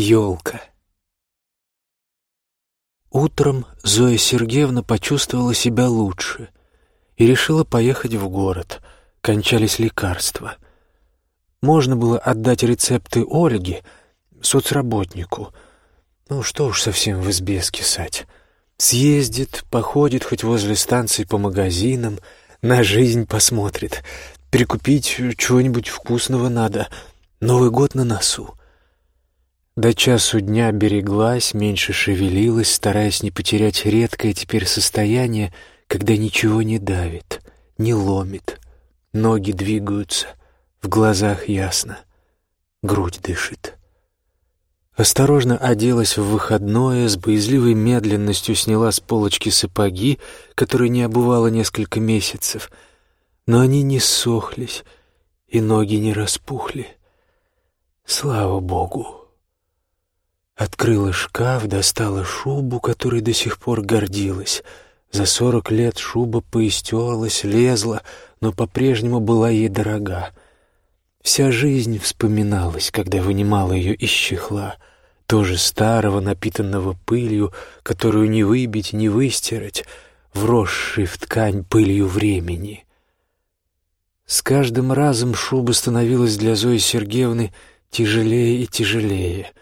Елка. Утром Зоя Сергеевна почувствовала себя лучше и решила поехать в город. Кончались лекарства. Можно было отдать рецепты Ольге, соцработнику. Ну, что уж совсем в избе скисать. Съездит, походит хоть возле станции по магазинам, на жизнь посмотрит. Прикупить чего-нибудь вкусного надо. Новый год на носу. До часу дня береглась, меньше шевелилась, стараясь не потерять редкое теперь состояние, когда ничего не давит, не ломит, ноги двигаются, в глазах ясно, грудь дышит. Осторожно оделась в выходное, с боязливой медленностью сняла с полочки сапоги, которые не обувала несколько месяцев, но они не сохлись, и ноги не распухли. Слава Богу! Открыла шкаф, достала шубу, которой до сих пор гордилась. За сорок лет шуба поистерлась, лезла, но по-прежнему была ей дорога. Вся жизнь вспоминалась, когда вынимала ее из чехла, тоже старого, напитанного пылью, которую не выбить, не выстирать, вросшей в ткань пылью времени. С каждым разом шуба становилась для Зои Сергеевны тяжелее и тяжелее —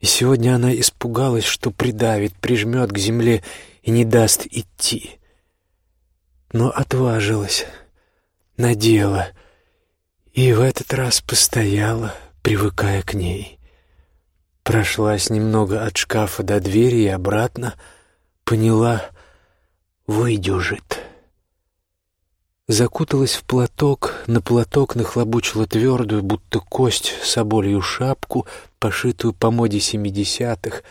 и сегодня она испугалась, что придавит, прижмет к земле и не даст идти. Но отважилась, надела и в этот раз постояла, привыкая к ней. Прошлась немного от шкафа до двери и обратно, поняла — выдюжит. Закуталась в платок, на платок нахлобучила твердую, будто кость, соболью шапку, пошитую по моде семидесятых,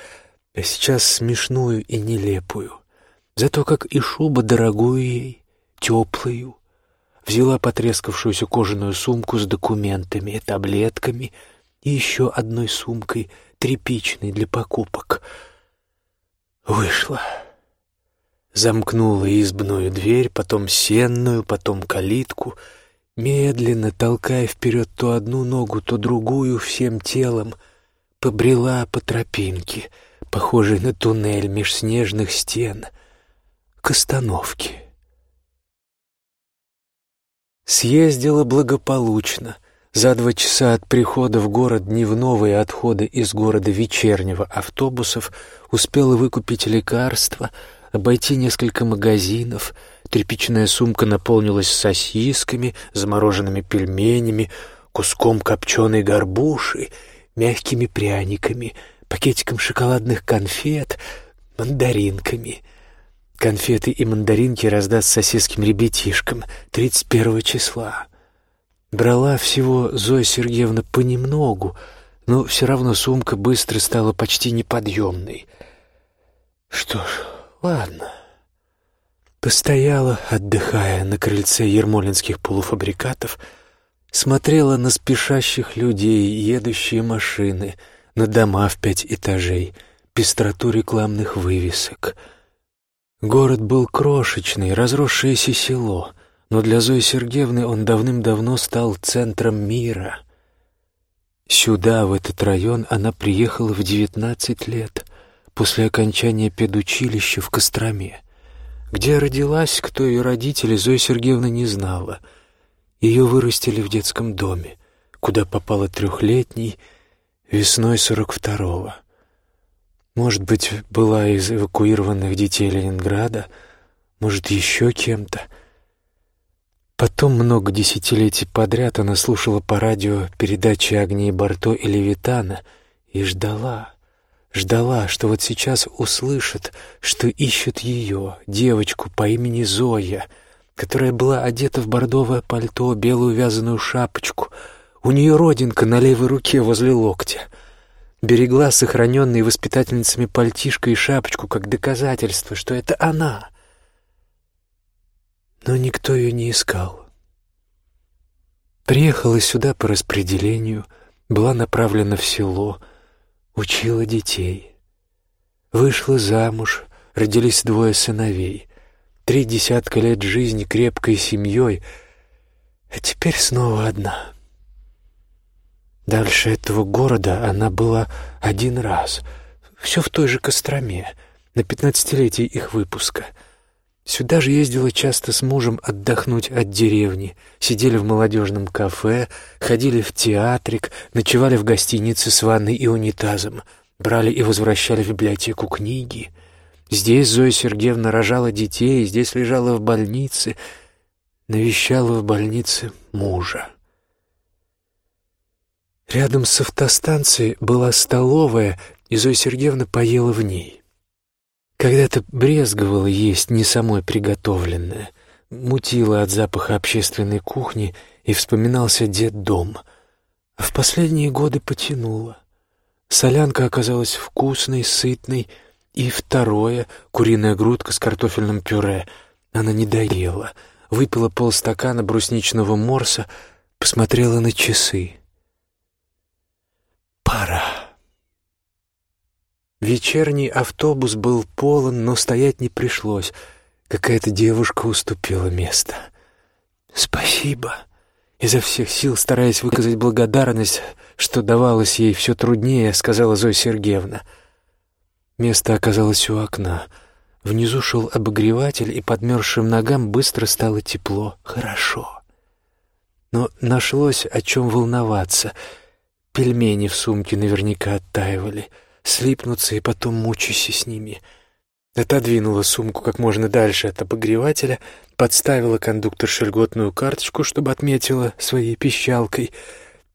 а сейчас смешную и нелепую. Зато как и шуба дорогую ей, теплую. Взяла потрескавшуюся кожаную сумку с документами, таблетками и еще одной сумкой, тряпичной для покупок. Вышла. Замкнула избную дверь, потом сенную, потом калитку, медленно, толкая вперед то одну ногу, то другую всем телом, побрела по тропинке, похожей на туннель меж снежных стен, к остановке. Съездила благополучно. За два часа от прихода в город дневного и отхода из города вечернего автобусов успела выкупить лекарства — обойти несколько магазинов. Тряпичная сумка наполнилась сосисками, замороженными пельменями, куском копченой горбуши, мягкими пряниками, пакетиком шоколадных конфет, мандаринками. Конфеты и мандаринки раздаст соседским ребятишкам 31 числа. Брала всего Зоя Сергеевна понемногу, но все равно сумка быстро стала почти неподъемной. Что ж, Ладно. Постояла, отдыхая на крыльце ермолинских полуфабрикатов, смотрела на спешащих людей, едущие машины, на дома в пять этажей, пестроту рекламных вывесок. Город был крошечный, разросшееся село, но для Зои Сергеевны он давным-давно стал центром мира. Сюда, в этот район, она приехала в девятнадцать лет — после окончания педучилища в Костроме. Где родилась, кто ее родители, Зоя Сергеевна не знала. Ее вырастили в детском доме, куда попала трехлетней весной сорок второго. Может быть, была из эвакуированных детей Ленинграда, может, еще кем-то. Потом много десятилетий подряд она слушала по радио передачи Агнии Барто и Левитана и ждала — Ждала, что вот сейчас услышит, что ищут ее, девочку по имени Зоя, которая была одета в бордовое пальто, белую вязаную шапочку. У нее родинка на левой руке возле локтя. Берегла сохраненные воспитательницами пальтишко и шапочку как доказательство, что это она. Но никто ее не искал. Приехала сюда по распределению, была направлена в село — учила детей. Вышла замуж, родились двое сыновей. Три десятка лет жизни крепкой семьей, а теперь снова одна. Дальше этого города она была один раз. Все в той же Костроме, на пятнадцатилетие их выпуска. Сюда же ездила часто с мужем отдохнуть от деревни, сидели в молодежном кафе, ходили в театрик, ночевали в гостинице с ванной и унитазом, брали и возвращали в библиотеку книги. Здесь Зоя Сергеевна рожала детей, здесь лежала в больнице, навещала в больнице мужа. Рядом с автостанцией была столовая, и Зоя Сергеевна поела в ней. Когда-то брезговала есть не самой приготовленное, мутила от запаха общественной кухни и вспоминался дом. А в последние годы потянула. Солянка оказалась вкусной, сытной, и второе — куриная грудка с картофельным пюре. Она не доела, выпила полстакана брусничного морса, посмотрела на часы. Пора. Вечерний автобус был полон, но стоять не пришлось. Какая-то девушка уступила место. «Спасибо», изо всех сил, стараясь выказать благодарность, что давалось ей все труднее, сказала Зоя Сергеевна. Место оказалось у окна. Внизу шел обогреватель, и подмерзшим ногам быстро стало тепло. Хорошо. Но нашлось о чем волноваться — Пельмени в сумке наверняка оттаивали. Слипнутся и потом мучайся с ними. Отодвинула сумку как можно дальше от обогревателя, подставила кондуктор льготную карточку, чтобы отметила своей пищалкой,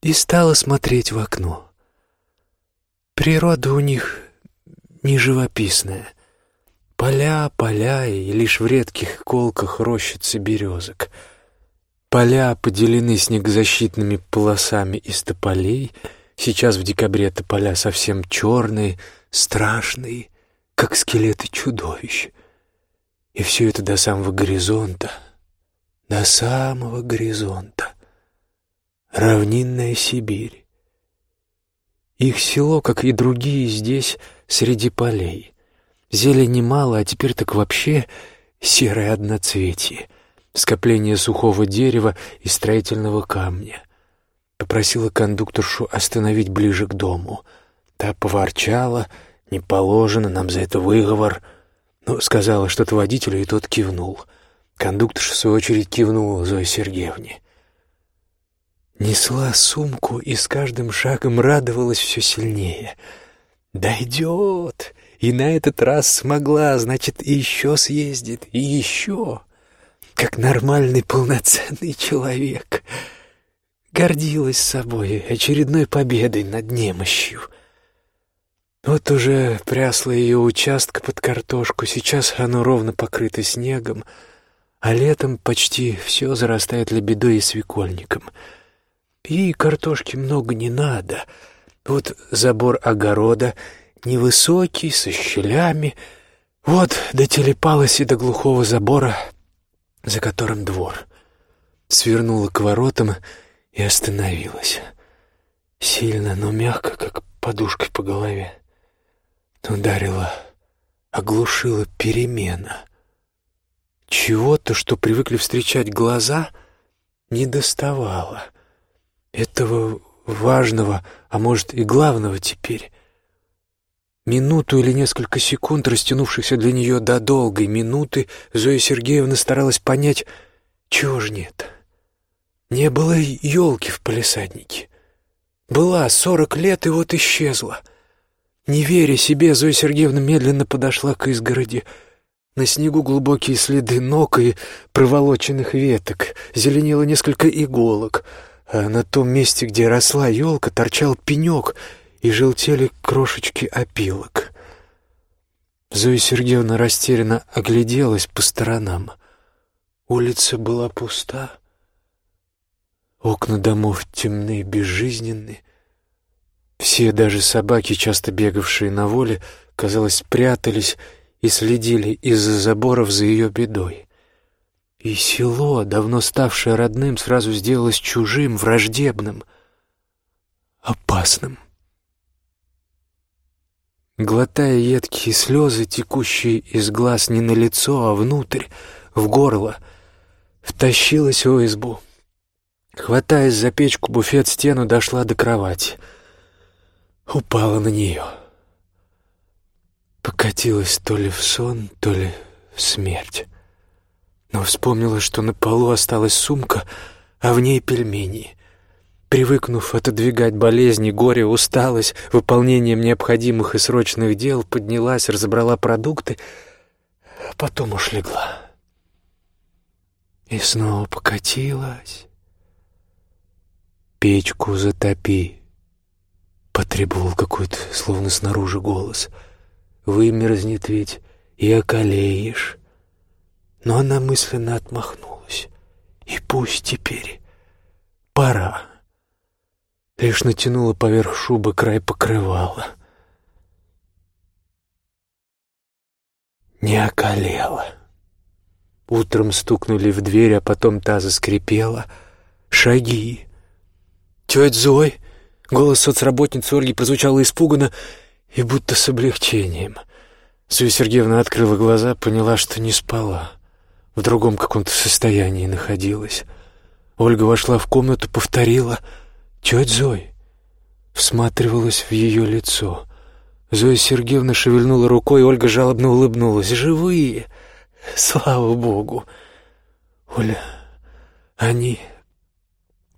и стала смотреть в окно. Природа у них не живописная. Поля, поля и лишь в редких колках рощицы березок — Поля поделены снегозащитными полосами из тополей. Сейчас в декабре тополя совсем черные, страшные, как скелеты чудовищ. И все это до самого горизонта, до самого горизонта. Равнинная Сибирь. Их село, как и другие здесь, среди полей. Зелени мало, а теперь так вообще серое одноцветие — скопление сухого дерева и строительного камня. Попросила кондукторшу остановить ближе к дому. Та поворчала, не положено, нам за это выговор. Но сказала что-то водителю, и тот кивнул. Кондукторша, в свою очередь, кивнула Зое Сергеевне. Несла сумку и с каждым шагом радовалась все сильнее. «Дойдет!» И на этот раз смогла, значит, и еще съездит, и еще как нормальный полноценный человек. Гордилась собой, очередной победой над немощью. Вот уже прясла ее участка под картошку, сейчас оно ровно покрыто снегом, а летом почти все зарастает лебедой и свекольником. Ей картошки много не надо. Вот забор огорода невысокий, со щелями. Вот дотелепалась и до глухого забора за которым двор. Свернула к воротам и остановилась. Сильно, но мягко, как подушкой по голове. Ударила, оглушила перемена. Чего-то, что привыкли встречать глаза, не доставало. Этого важного, а может и главного теперь. Минуту или несколько секунд, растянувшихся для нее до долгой минуты, Зоя Сергеевна старалась понять, чего же нет. Не было елки в палисаднике. Была сорок лет, и вот исчезла. Не веря себе, Зоя Сергеевна медленно подошла к изгороди. На снегу глубокие следы ног и проволоченных веток, зеленело несколько иголок, а на том месте, где росла елка, торчал пенек — и желтели крошечки опилок. Зоя Сергеевна растерянно огляделась по сторонам. Улица была пуста, окна домов темные, безжизненные. Все, даже собаки, часто бегавшие на воле, казалось, прятались и следили из-за заборов за ее бедой. И село, давно ставшее родным, сразу сделалось чужим, враждебным, опасным. Глотая едкие слезы, текущие из глаз не на лицо, а внутрь, в горло, втащилась в избу. Хватаясь за печку, буфет, стену, дошла до кровати. Упала на нее. Покатилась то ли в сон, то ли в смерть. Но вспомнила, что на полу осталась сумка, а в ней пельмени. Привыкнув отодвигать болезни, горе, усталость, выполнением необходимых и срочных дел, поднялась, разобрала продукты, а потом уж легла. И снова покатилась. «Печку затопи», — потребовал какой-то, словно снаружи голос. «Вымерзнет ведь и околеешь». Но она мысленно отмахнулась. «И пусть теперь. Пора». Лишь натянула поверх шубы край покрывала. Не околела. Утром стукнули в дверь, а потом та заскрипела. Шаги. «Тетя Зой!» Голос соцработницы Ольги прозвучал испуганно и будто с облегчением. Зоя Сергеевна открыла глаза, поняла, что не спала. В другом каком-то состоянии находилась. Ольга вошла в комнату, повторила «Тетя Зой!» Всматривалась в ее лицо. Зоя Сергеевна шевельнула рукой, Ольга жалобно улыбнулась. «Живые! Слава Богу!» «Оля, они...»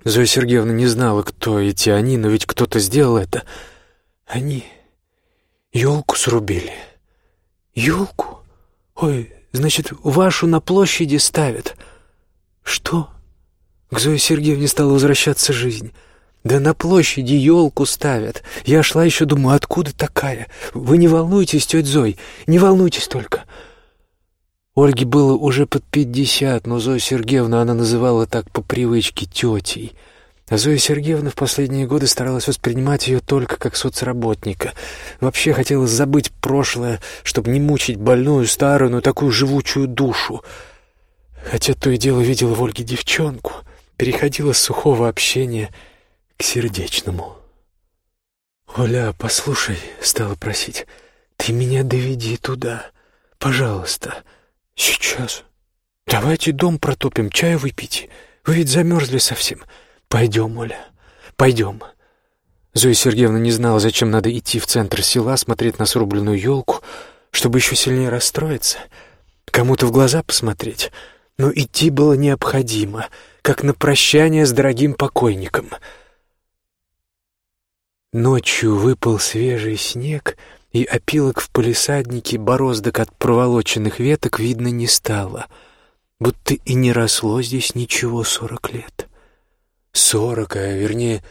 Зоя Сергеевна не знала, кто эти они, но ведь кто-то сделал это. Они елку срубили. Елку? Ой, значит, вашу на площади ставят. Что? К Зое Сергеевне стала возвращаться жизнь. Да на площади елку ставят. Я шла еще, думаю, откуда такая? Вы не волнуйтесь, тетя Зой, не волнуйтесь только. Ольге было уже под пятьдесят, но Зою Сергеевну она называла так по привычке тетей. А Зоя Сергеевна в последние годы старалась воспринимать ее только как соцработника. Вообще хотела забыть прошлое, чтобы не мучить больную, старую, но такую живучую душу. Хотя то и дело видела в Ольге девчонку, переходила с сухого общения к сердечному. «Оля, послушай», — стала просить, — «ты меня доведи туда, пожалуйста». «Сейчас. Давайте дом протопим, чаю выпейте. Вы ведь замерзли совсем. Пойдем, Оля, пойдем». Зоя Сергеевна не знала, зачем надо идти в центр села, смотреть на срубленную елку, чтобы еще сильнее расстроиться, кому-то в глаза посмотреть. Но идти было необходимо, как на прощание с дорогим покойником. Ночью выпал свежий снег — и опилок в палисаднике, бороздок от проволоченных веток видно не стало, будто и не росло здесь ничего сорок лет. Сорок, а вернее,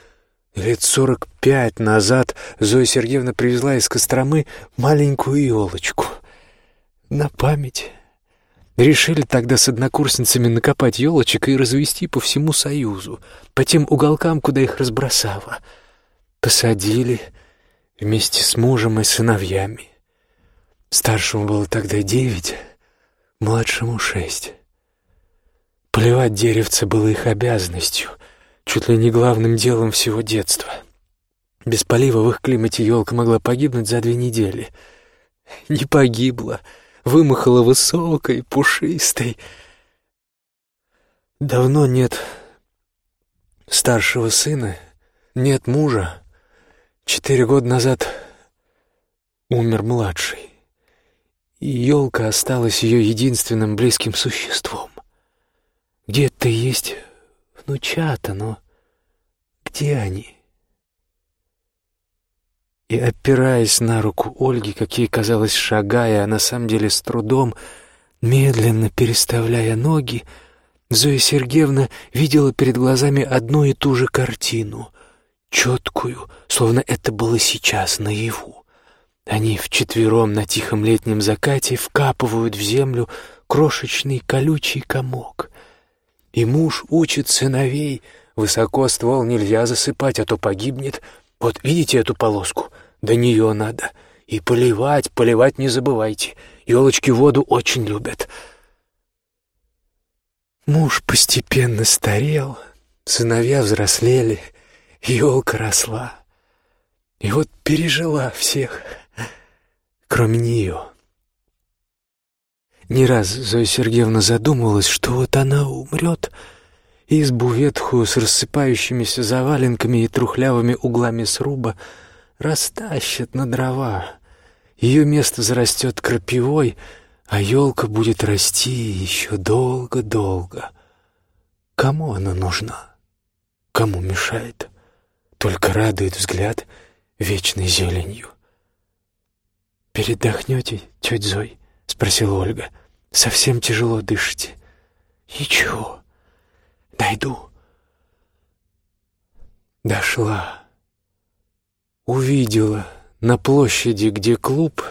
лет сорок пять назад Зоя Сергеевна привезла из Костромы маленькую елочку. На память. Решили тогда с однокурсницами накопать елочек и развести по всему Союзу, по тем уголкам, куда их разбросало. Посадили, вместе с мужем и сыновьями. Старшему было тогда девять, младшему шесть. Поливать деревце было их обязанностью, чуть ли не главным делом всего детства. Без полива в их климате елка могла погибнуть за две недели. Не погибла, вымахала высокой, пушистой. Давно нет старшего сына, нет мужа, Четыре года назад умер младший, и елка осталась ее единственным близким существом. Где-то есть внучата, но где они? И, опираясь на руку Ольги, как ей казалось, шагая, а на самом деле с трудом, медленно переставляя ноги, Зоя Сергеевна видела перед глазами одну и ту же картину — четкую, словно это было сейчас наяву. Они вчетвером на тихом летнем закате вкапывают в землю крошечный колючий комок. И муж учит сыновей, высоко ствол нельзя засыпать, а то погибнет. Вот видите эту полоску? До нее надо. И поливать, поливать не забывайте. Елочки воду очень любят. Муж постепенно старел, сыновья взрослели — елка росла. И вот пережила всех, кроме нее. Не раз Зоя Сергеевна задумывалась, что вот она умрет, избу ветхую с рассыпающимися заваленками и трухлявыми углами сруба растащат на дрова. Ее место зарастет крапивой, а елка будет расти еще долго-долго. Кому она нужна? Кому мешает? Только радует взгляд вечной зеленью. «Передохнете, тетя Зой?» — спросила Ольга. «Совсем тяжело дышите?» «Ничего, дойду». Дошла. Увидела на площади, где клуб,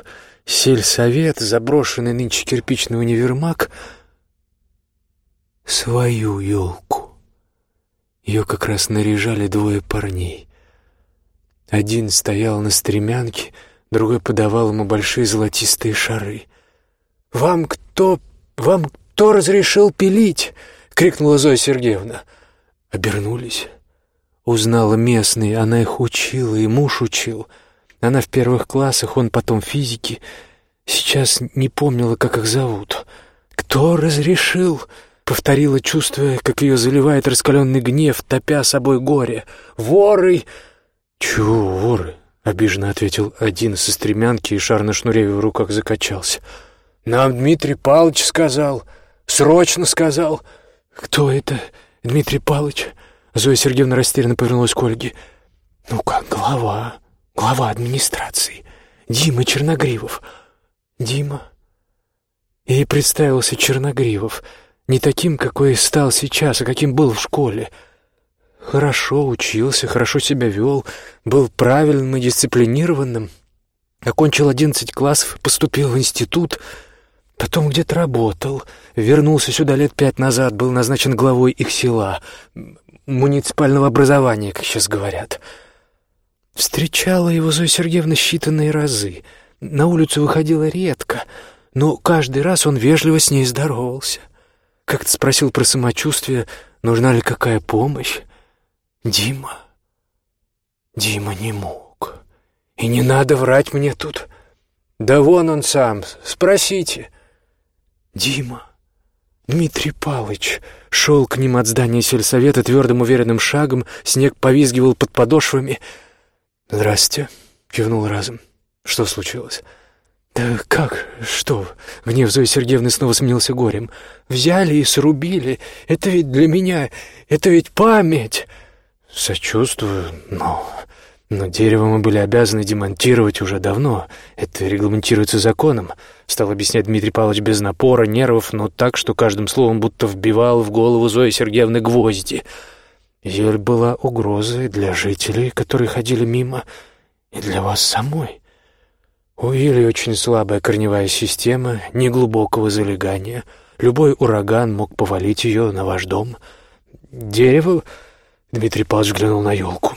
сельсовет, заброшенный нынче кирпичный универмаг, свою елку. Ее как раз наряжали двое парней. Один стоял на стремянке, другой подавал ему большие золотистые шары. «Вам кто... вам кто разрешил пилить?» — крикнула Зоя Сергеевна. Обернулись. Узнала местные, она их учила, и муж учил. Она в первых классах, он потом физики. Сейчас не помнила, как их зовут. «Кто разрешил?» — повторила, чувствуя, как ее заливает раскаленный гнев, топя собой горе. «Воры!» «Чего воры?» — обиженно ответил один со стремянки, и шар на шнуре в руках закачался. «Нам Дмитрий Павлович сказал. Срочно сказал». «Кто это, Дмитрий Павлович?» Зоя Сергеевна растерянно повернулась к Ольге. «Ну как, глава, глава администрации. Дима Черногривов». «Дима?» Ей представился Черногривов. Не таким, какой стал сейчас, а каким был в школе — Хорошо учился, хорошо себя вел, был правильным и дисциплинированным. Окончил одиннадцать классов, поступил в институт, потом где-то работал. Вернулся сюда лет пять назад, был назначен главой их села, муниципального образования, как сейчас говорят. Встречала его Зоя Сергеевна считанные разы. На улицу выходила редко, но каждый раз он вежливо с ней здоровался. Как-то спросил про самочувствие, нужна ли какая помощь. Дима. Дима не мог. И не надо врать мне тут. Да вон он сам, спросите. Дима. Дмитрий Палыч шел к ним от здания сельсовета твердым уверенным шагом, снег повизгивал под подошвами. «Здрасте», — кивнул разом. «Что случилось?» «Да как? Что?» — гнев Зои Сергеевны снова сменился горем. «Взяли и срубили. Это ведь для меня... Это ведь память!» «Сочувствую, но... Но дерево мы были обязаны демонтировать уже давно. Это регламентируется законом», — стал объяснять Дмитрий Павлович без напора, нервов, но так, что каждым словом будто вбивал в голову Зои Сергеевны гвозди. Ель была угрозой для жителей, которые ходили мимо, и для вас самой. У Ели очень слабая корневая система, неглубокого залегания. Любой ураган мог повалить ее на ваш дом. Дерево Дмитрий Павлович глянул на елку.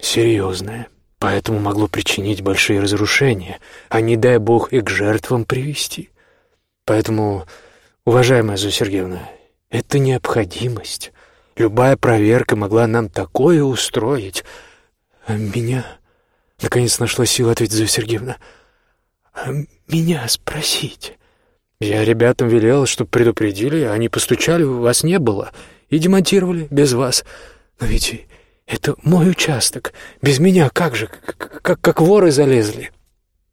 «Серьезное. Поэтому могло причинить большие разрушения, а не дай бог и к жертвам привести. Поэтому, уважаемая Зоя Сергеевна, это необходимость. Любая проверка могла нам такое устроить. А меня...» Наконец нашла сила ответить Зоя Сергеевна. «А меня спросить?» «Я ребятам велел, чтобы предупредили, они постучали, вас не было, и демонтировали без вас». Но ведь это мой участок. Без меня как же, как, как воры залезли?»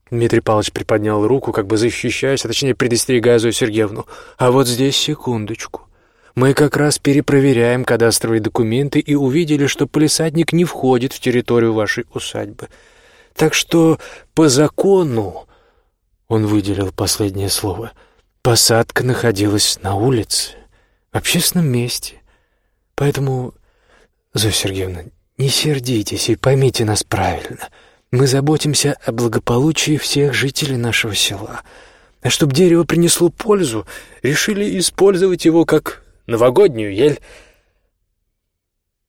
Дмитрий Павлович приподнял руку, как бы защищаясь, а точнее предостерегая Зою Сергеевну. «А вот здесь секундочку. Мы как раз перепроверяем кадастровые документы и увидели, что полисадник не входит в территорию вашей усадьбы. Так что по закону...» Он выделил последнее слово. «Посадка находилась на улице, в общественном месте. Поэтому Зоя Сергеевна, не сердитесь и поймите нас правильно. Мы заботимся о благополучии всех жителей нашего села. А чтобы дерево принесло пользу, решили использовать его как новогоднюю ель.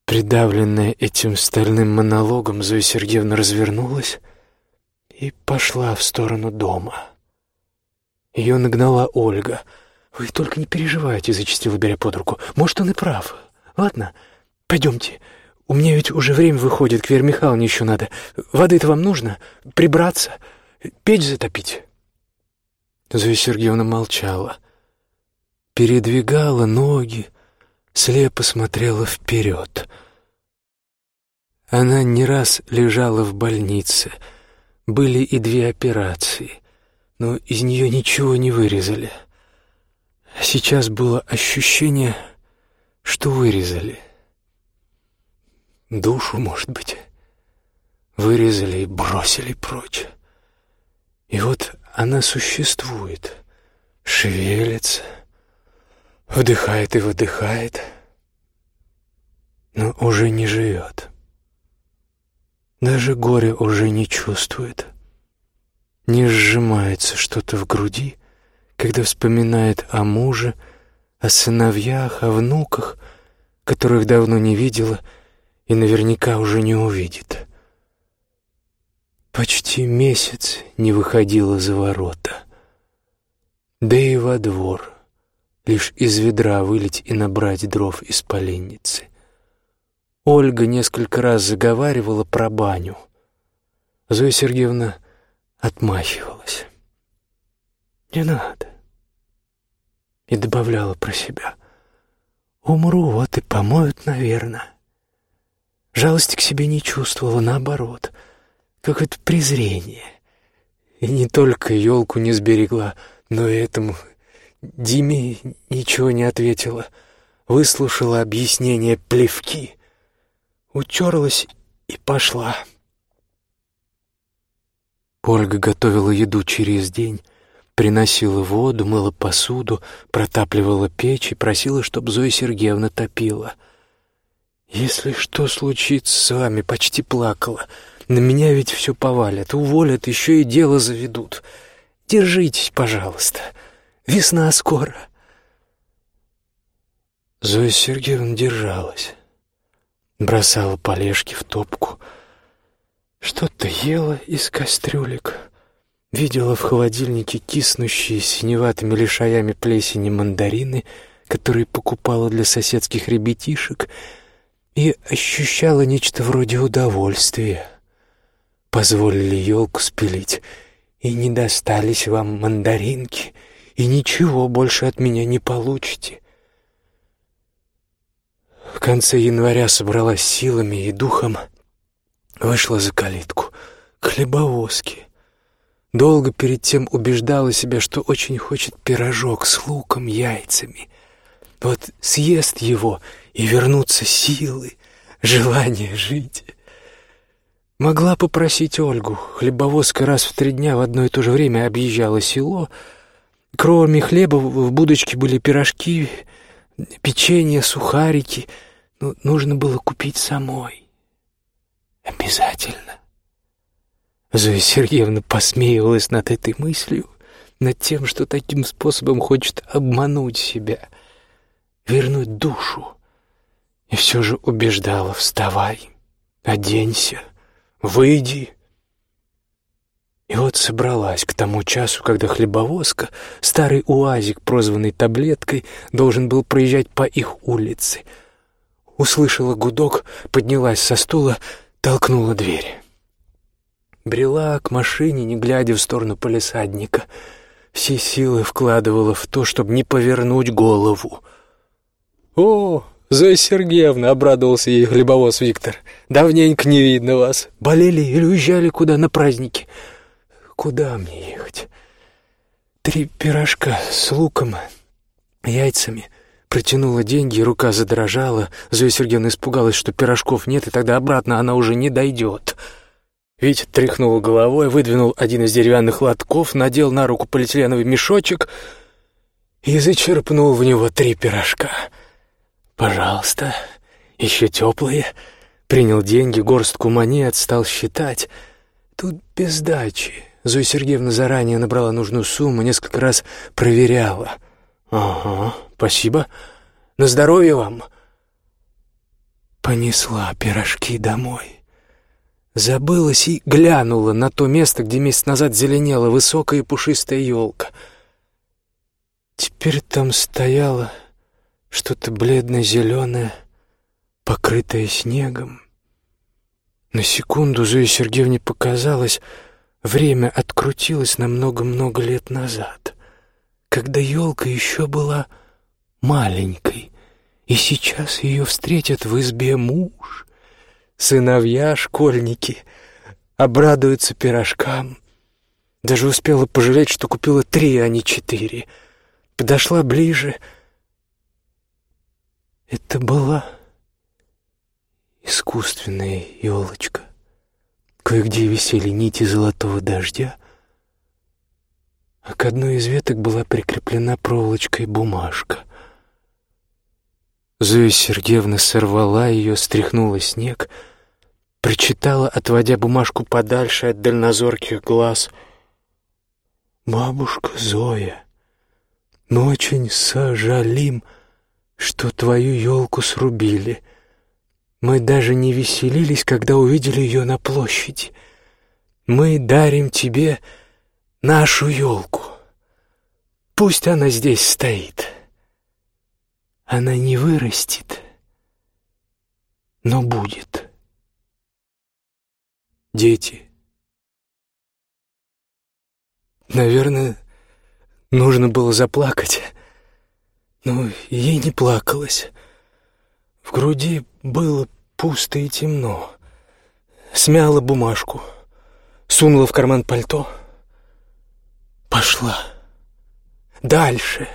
Придавленная этим стальным монологом, Зоя Сергеевна развернулась и пошла в сторону дома. Ее нагнала Ольга. «Вы только не переживайте», — зачастила, беря под руку. «Может, он и прав. Ладно?» «Пойдемте. У меня ведь уже время выходит, к Вере Михайловне еще надо. Воды-то вам нужно? Прибраться? Печь затопить?» Зоя Сергеевна молчала. Передвигала ноги, слепо смотрела вперед. Она не раз лежала в больнице, были и две операции, но из нее ничего не вырезали. Сейчас было ощущение, что вырезали. Душу, может быть, вырезали и бросили прочь. И вот она существует, шевелится, вдыхает и выдыхает, но уже не живет. Даже горе уже не чувствует. Не сжимается что-то в груди, когда вспоминает о муже, о сыновьях, о внуках, которых давно не видела и наверняка уже не увидит. Почти месяц не выходила за ворота. Да и во двор, лишь из ведра вылить и набрать дров из поленницы. Ольга несколько раз заговаривала про баню. Зоя Сергеевна отмахивалась. «Не надо и добавляла про себя. «Умру, вот и помоют, наверное». Жалости к себе не чувствовала, наоборот, какое-то презрение. И не только елку не сберегла, но и этому Диме ничего не ответила. Выслушала объяснение плевки, утерлась и пошла. Ольга готовила еду через день, Приносила воду, мыла посуду, протапливала печь и просила, чтобы Зоя Сергеевна топила. «Если что случится с вами, почти плакала. На меня ведь все повалят, уволят, еще и дело заведут. Держитесь, пожалуйста. Весна скоро». Зоя Сергеевна держалась. Бросала полежки в топку. Что-то ела из кастрюлек — Видела в холодильнике киснущие синеватыми лишаями плесени мандарины, которые покупала для соседских ребятишек, и ощущала нечто вроде удовольствия. Позволили елку спилить, и не достались вам мандаринки, и ничего больше от меня не получите. В конце января собралась силами и духом, вышла за калитку к хлебовозке — Долго перед тем убеждала себя, что очень хочет пирожок с луком, яйцами. Вот съест его, и вернутся силы, желание жить. Могла попросить Ольгу. Хлебовозка раз в три дня в одно и то же время объезжала село. Кроме хлеба в будочке были пирожки, печенье, сухарики. Но нужно было купить самой. Обязательно. Зоя Сергеевна посмеивалась над этой мыслью, над тем, что таким способом хочет обмануть себя, вернуть душу. И все же убеждала «Вставай, оденься, выйди». И вот собралась к тому часу, когда хлебовозка, старый уазик, прозванный таблеткой, должен был проезжать по их улице. Услышала гудок, поднялась со стула, толкнула дверь брела к машине, не глядя в сторону полисадника. Все силы вкладывала в то, чтобы не повернуть голову. «О, Зоя Сергеевна!» — обрадовался ей хлебовоз Виктор. «Давненько не видно вас. Болели или уезжали куда на праздники?» «Куда мне ехать?» «Три пирожка с луком, яйцами». Протянула деньги, рука задрожала. Зоя Сергеевна испугалась, что пирожков нет, и тогда обратно она уже не дойдет. Витя тряхнул головой, выдвинул один из деревянных лотков, надел на руку полиэтиленовый мешочек и зачерпнул в него три пирожка. «Пожалуйста, еще теплые». Принял деньги, горстку монет, стал считать. Тут без дачи. Зоя Сергеевна заранее набрала нужную сумму, несколько раз проверяла. «Ага, спасибо. На здоровье вам». Понесла пирожки домой. Забылась и глянула на то место, где месяц назад зеленела высокая пушистая елка. Теперь там стояло что-то бледно-зеленое, покрытое снегом. На секунду Зое Сергеевне показалось, время открутилось на много-много лет назад, когда елка еще была маленькой, И сейчас ее встретят в избе муж, сыновья, школьники, обрадуются пирожкам. Даже успела пожалеть, что купила три, а не четыре. Подошла ближе. Это была искусственная елочка. Кое-где висели нити золотого дождя, а к одной из веток была прикреплена проволочкой бумажка. Зоя Сергеевна сорвала ее, стряхнула снег, прочитала, отводя бумажку подальше от дальнозорких глаз. «Бабушка Зоя, мы очень сожалим, что твою елку срубили». Мы даже не веселились, когда увидели ее на площади. Мы дарим тебе нашу елку. Пусть она здесь стоит. Она не вырастет, но будет. Дети. Наверное, нужно было заплакать, но ей не плакалось. В груди было пусто и темно. Смяла бумажку, сунула в карман пальто. Пошла. Дальше.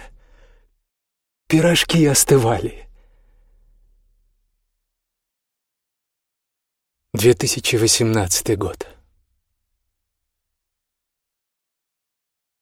Пирожки остывали. 2018 год.